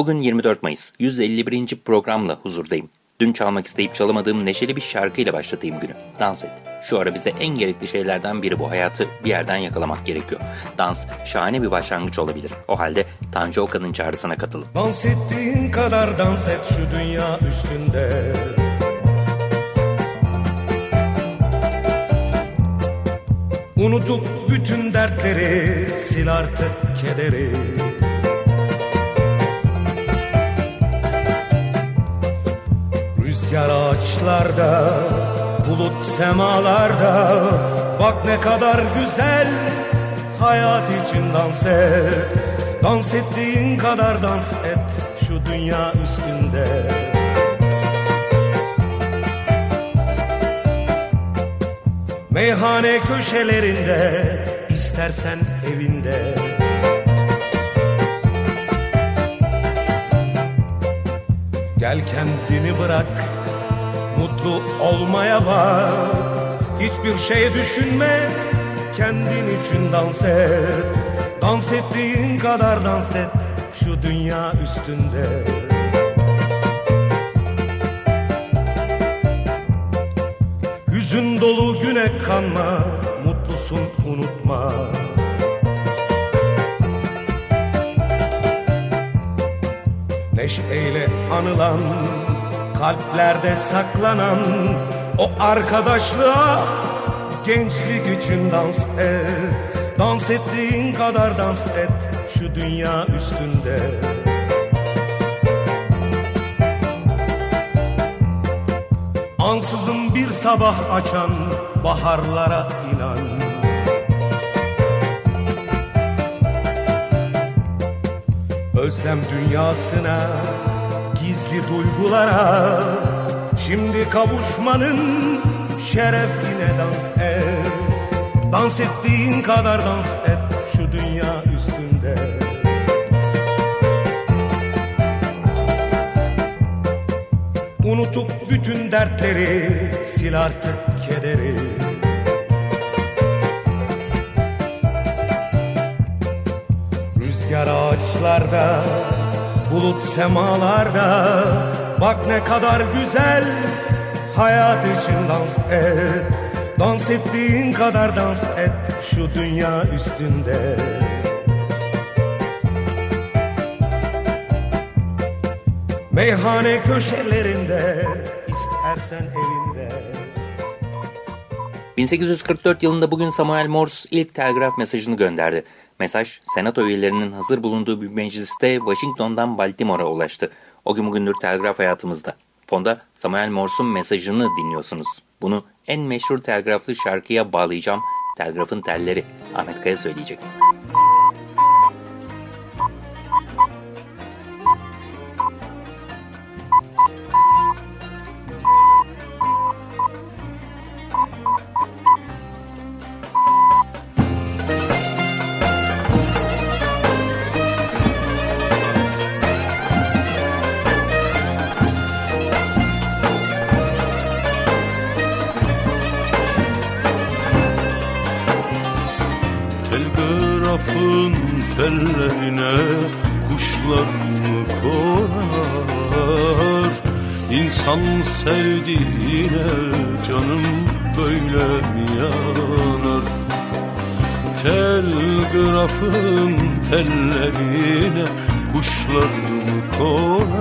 Bugün 24 Mayıs. 151. programla huzurdayım. Dün çalmak isteyip çalamadığım neşeli bir şarkıyla başlatayım günü. Dans et. Şu ara bize en gerekli şeylerden biri bu hayatı bir yerden yakalamak gerekiyor. Dans şahane bir başlangıç olabilir. O halde Tanju Okan'ın çağrısına katılın. Dans ettiğin kadar dans et şu dünya üstünde. Unutup bütün dertleri sil artık kederi. Rüzgar ağaçlarda, bulut semalarda. Bak ne kadar güzel hayat için dans et. Dans ettiğin kadar dans et şu dünya üstünde. Meyhane köşelerinde, istersen evinde. Gel kendini bırak Mutlu olmaya bak. Hiçbir şey düşünme Kendin için dans et. Dans ettiğin kadar dans et Şu dünya üstünde. Hüzün dolu güne kanma Mutlusun unutma. Neşeyle anılan Kalplerde saklanan O arkadaşlığa Gençlik için dans et. Dans ettiğin kadar dans et Şu dünya üstünde. Ansızın bir sabah açan Baharlara inan. Özlem dünyasına Gizli duygulara. Şimdi kavuşmanın şerefine dans et. Dans ettiğin kadar dans et şu dünya üstünde. Unutup bütün dertleri sil artık kederi. Rüzgar ağaçlarda, bulut semalarda. Bak ne kadar güzel hayat için dans et. Dans ettiğin kadar dans et şu dünya üstünde. Meyhane köşelerinde istersen evinde. 1844 yılında bugün Samuel Morse ilk telgraf mesajını gönderdi. Mesaj, senato üyelerinin hazır bulunduğu bir mecliste Washington'dan Baltimore'a ulaştı. O gün bugündür telgraf hayatımızda. Fonda Samuel Morse'un mesajını dinliyorsunuz. Bunu en meşhur telgraflı şarkıya bağlayacağım. Telgrafın telleri. Ahmet Kaya söyleyecek. Telgrafın tellerine kuşlar konar.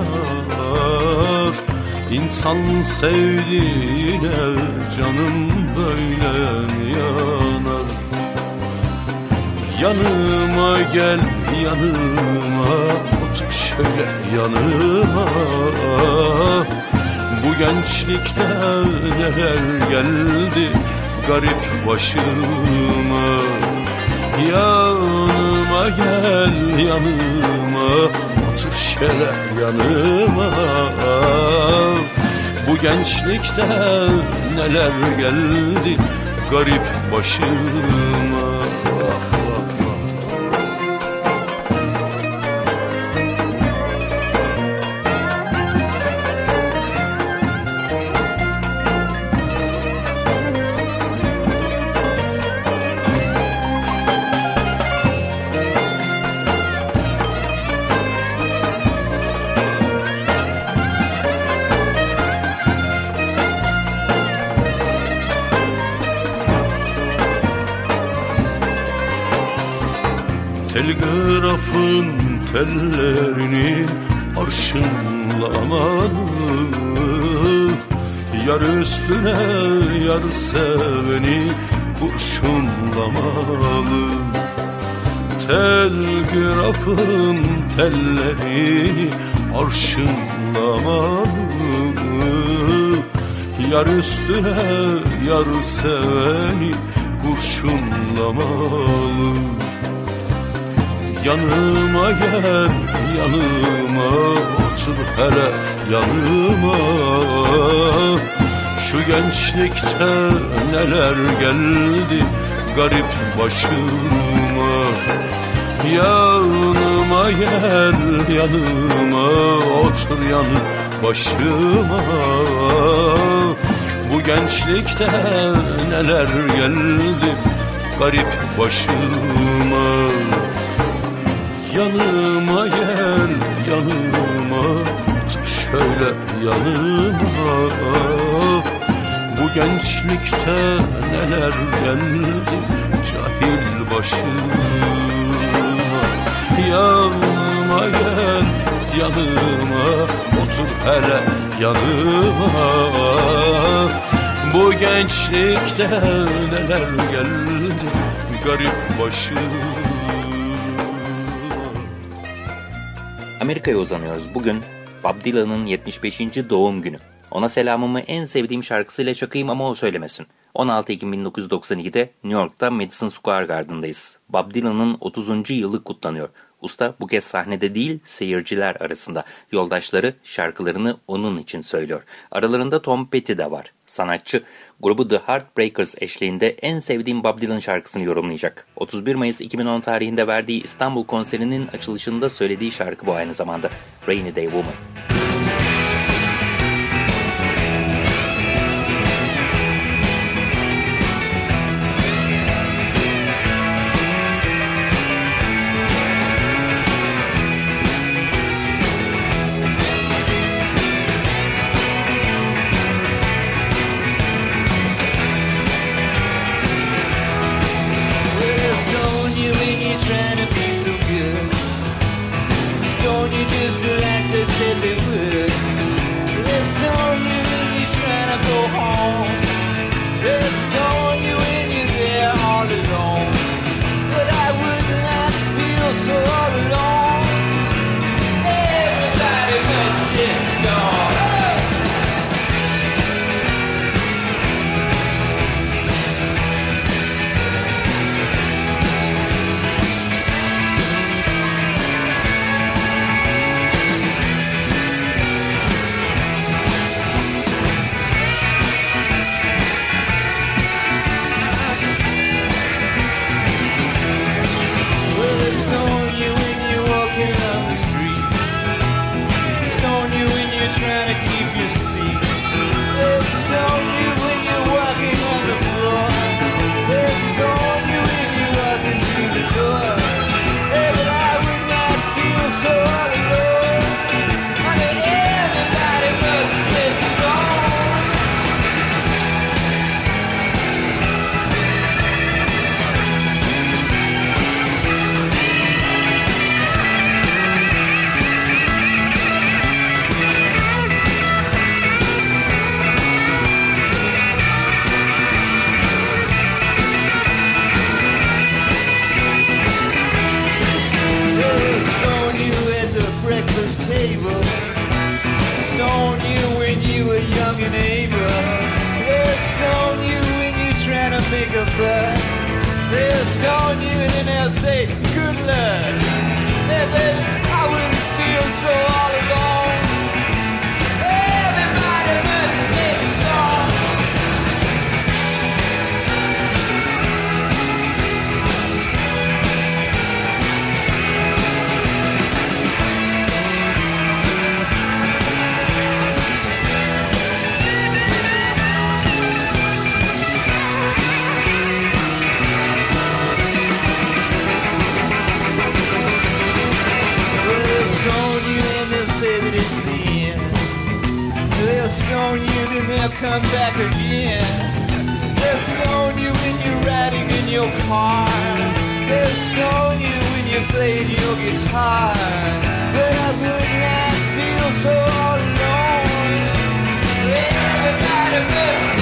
İnsan sevdiğine canım böyle yanar? Yanıma gel yanıma Otur şöyle yanıma. Bu gençlikte neler geldi Garip başıma Yanıma gel yanıma. Otur şöyle yanıma. Bu gençlikte neler geldi? Garip başıma Telgrafın tellerini arşınlamalı Yar üstüne yar seveni kurşunlamalı Telgrafın tellerini arşınlamalı Yar üstüne yar seveni kurşunlamalı Yanıma gel yanıma otur hele yanıma. Şu gençlikte neler geldi garip başıma. Yanıma gel yanıma otur yanı başıma. Bu gençlikte neler geldi garip başıma Yanıma gel yanıma. Şöyle yanıma. Bu gençlikte neler geldi cahil başıma. Yanıma gel yanıma. Otur hele yanıma. Bu gençlikte neler geldi garip başıma Amerika'ya uzanıyoruz. Bugün Bob Dylan'ın 75. doğum günü. Ona selamımı en sevdiğim şarkısıyla çakayım ama o söylemesin. 16 Ekim 1992'de New York'ta Madison Square Garden'dayız. Bob Dylan'ın 30. yılı kutlanıyor. Usta bu kez sahnede değil seyirciler arasında. Yoldaşları şarkılarını onun için söylüyor. Aralarında Tom Petty de var. Sanatçı grubu The Heartbreakers eşliğinde en sevdiğim Bob Dylan şarkısını yorumlayacak. 31 Mayıs 2010 tarihinde verdiği İstanbul konserinin açılışında söylediği şarkı bu aynı zamanda. Rainy Day Woman. So all they'll come back again. They'll stone you when you're riding in your car. They'll stone you when you're playing your guitar. But I would not feel so alone. Everybody must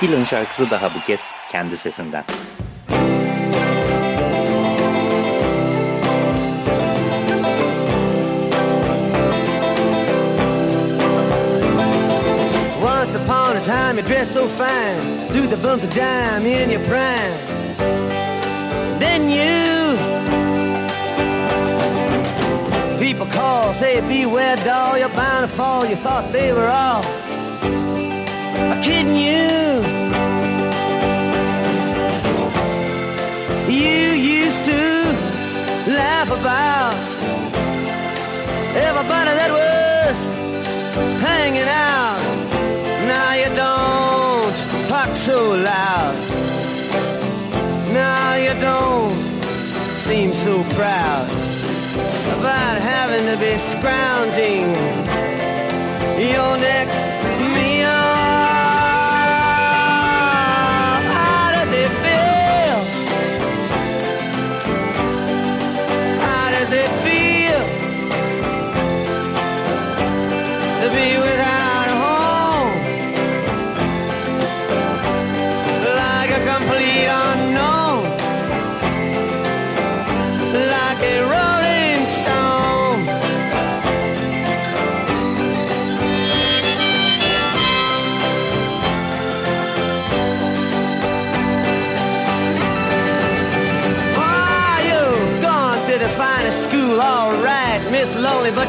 Dylan şarkısı daha bu kez kendi sesinden. Once upon a time you dressed so fine Threw the bumps of dime in your prime Then you People call, say beware doll You're bound to fall, you thought they were all I'm kidding you You used to laugh about Everybody that was hanging out. Now you don't talk so loud. Now you don't seem so proud about having to be scrounging your next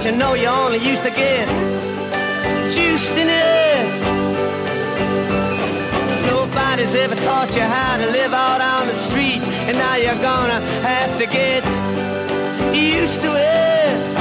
but you know you only used to get juiced in it. Nobody's ever taught you how to live out on the street, and now you're gonna have to get used to it.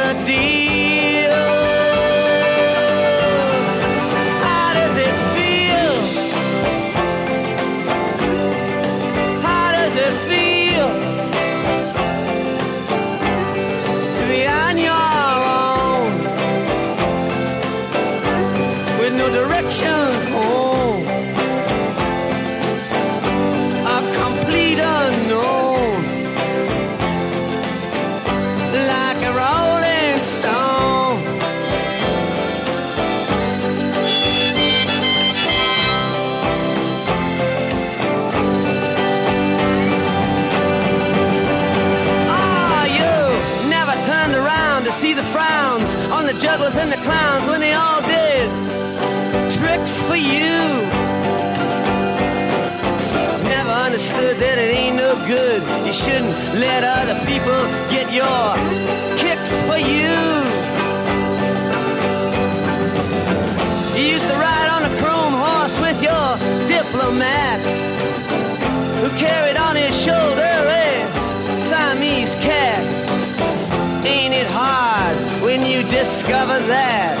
Never there.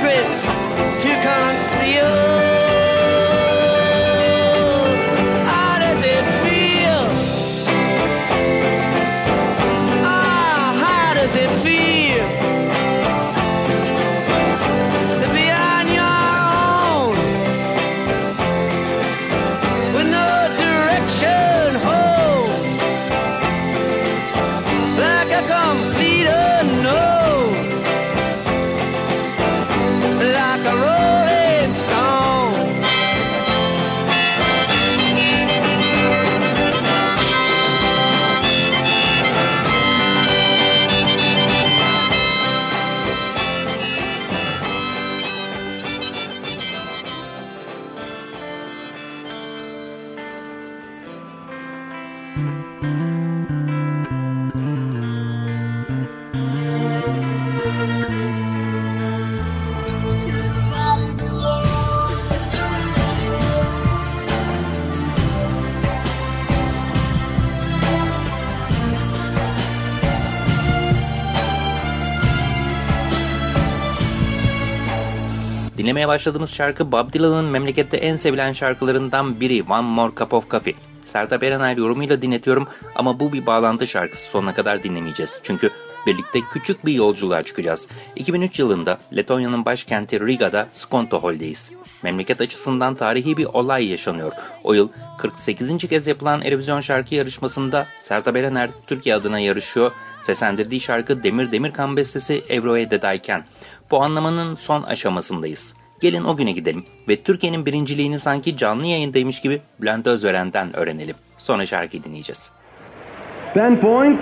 Secrets Dinlemeye başladığımız şarkı Bob Dylan'ın memlekette en sevilen şarkılarından biri One More Cup of Coffee. Sertab Erener yorumuyla dinletiyorum ama bu bir bağlantı şarkısı sonuna kadar dinlemeyeceğiz. Çünkü birlikte küçük bir yolculuğa çıkacağız. 2003 yılında Letonya'nın başkenti Riga'da Skonto Hall'deyiz. Memleket açısından tarihi bir olay yaşanıyor. O yıl 48. kez yapılan Erevizyon şarkı yarışmasında Sertab Erener Türkiye adına yarışıyor. Seslendirdiği şarkı Demir Demirkan bestesi Evroede'dayken. Puanlamanın son aşamasındayız. Gelin o güne gidelim ve Türkiye'nin birinciliğini sanki canlı yayındaymış gibi Bülent Özveren'den öğrenelim. Sonra şarkıyı dinleyeceğiz. 10 points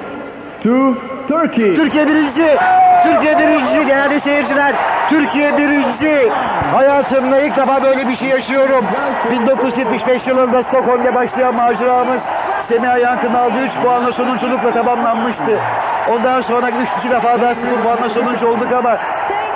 to Turkey. Türkiye birinci. Türkiye birinci değerli seyirciler. Türkiye birinci. Hayatımda ilk defa böyle bir şey yaşıyorum. 1975 yılında Stockholm'de başlayan maceramız Semih Yankı'nın aldığı 3 puanla sonunculukla tamamlanmıştı. Ondan sonra 3 defa daha 0 puanla sonuncu olduk ama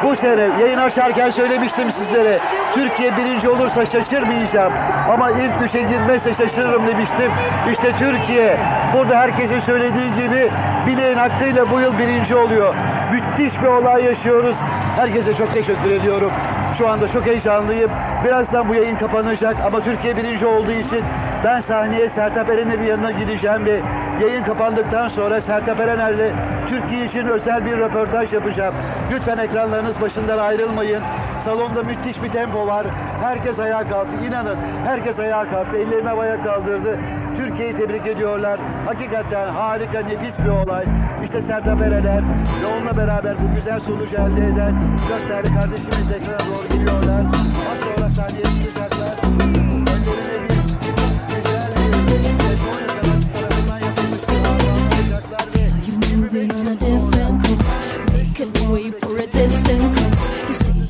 bu sene yayın açarken söylemiştim sizlere. Türkiye birinci olursa şaşırmayacağım. Ama ilk üçe girmezse şaşırırım demiştim. İşte Türkiye burada herkesin söylediği gibi bileğin hakkıyla bu yıl birinci oluyor. Müthiş bir olay yaşıyoruz. Herkese çok teşekkür ediyorum. Şu anda çok heyecanlıyım. Birazdan bu yayın kapanacak ama Türkiye birinci olduğu için ben sahneye Sertap Erener'in yanına gideceğim ve yayın kapandıktan sonra Sertap Erener'le Türkiye için özel bir röportaj yapacağım. Lütfen ekranlarınız başından ayrılmayın. Salonda müthiş bir tempo var. Herkes ayağa kalktı. İnanın herkes ayağa kalktı. Ellerini havaya kaldırdı. Türkiye'yi tebrik ediyorlar. Hakikaten harika, nefis bir olay işte Serdar Erener ve onunla beraber bu güzel sonucu elde eden dört tane kardeşimiz ekrana doğru geliyorlar. Az sonra sahneye çıkacaklar.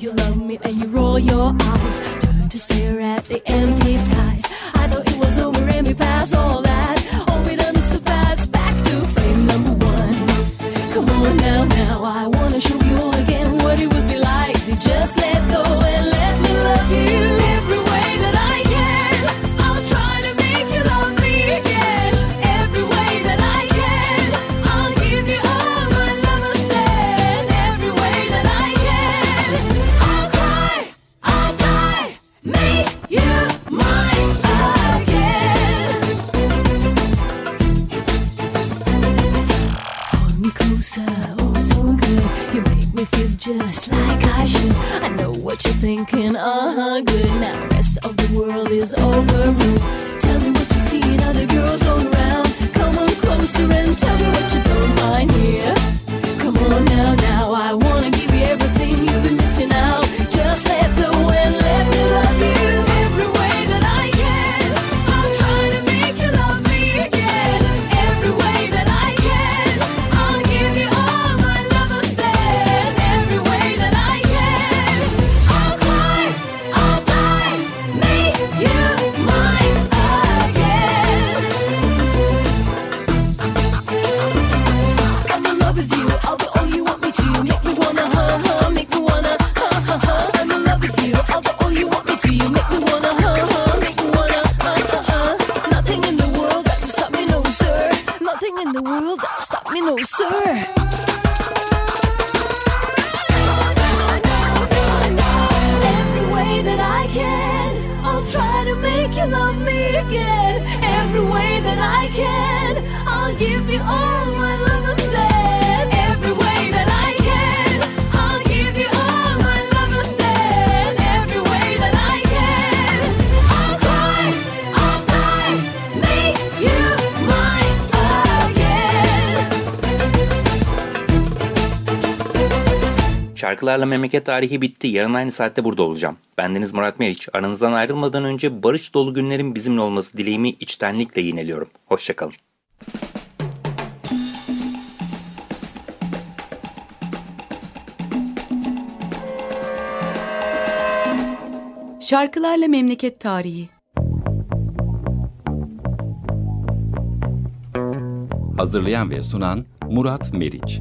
You love me and you roll your eyes Turn to stare at the empty skies again every way that I can. I'll give you all my. şarkılarla memleket tarihi bitti. Yarın aynı saatte burada olacağım. Bendeniz Murat Meriç. Aranızdan ayrılmadan önce barış dolu günlerin bizimle olması dileğimi içtenlikle yineliyorum. Hoşçakalın. Şarkılarla Memleket Tarihi Hazırlayan ve sunan Murat Meriç